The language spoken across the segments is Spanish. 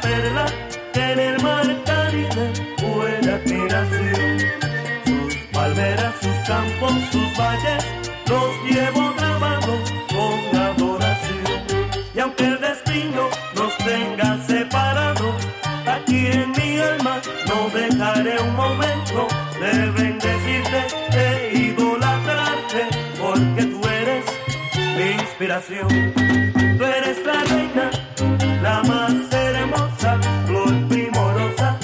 perla que en el mar Caribe fuera que nació. Sus palmeras, sus campos, sus valles, los llevo grabados con adoración. Y aunque el destino nos tenga separados, aquí en mi alma no dejaré un momento de bendecirte, de idolatrarte, porque tú eres mi inspiración. Tú eres la reina, la más hermosa, flor primorosa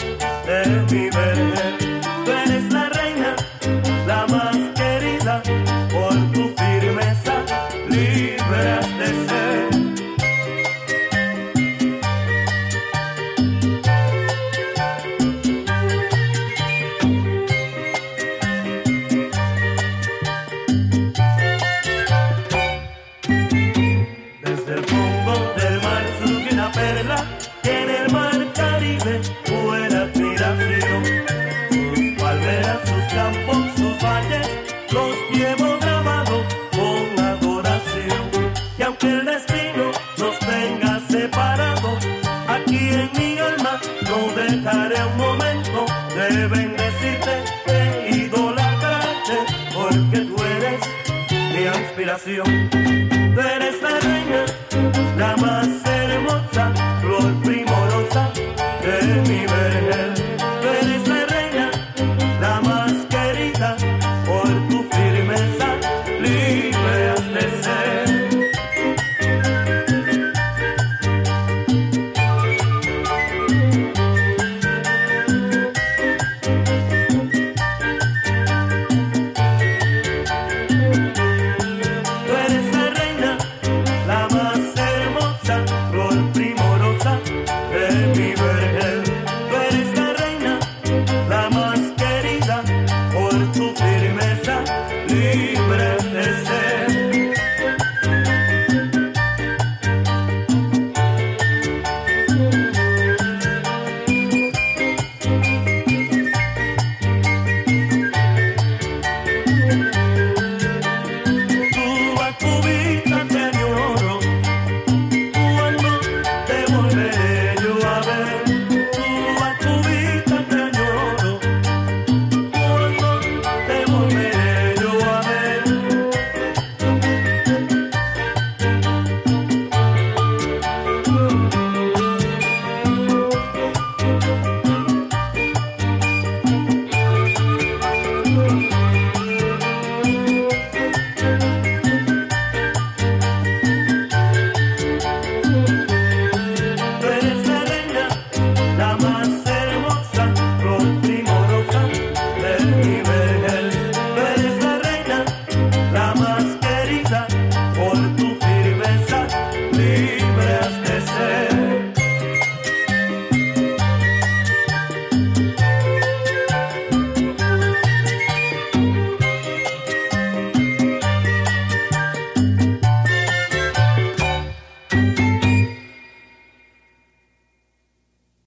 de mi vergel. Tú eres la reina, la más querida, por tu firmeza, libras de ser. no dejaré un momento de bendecirte, de idolatrarte, porque tú eres mi inspiración. Tú eres la reina, la más hermosa.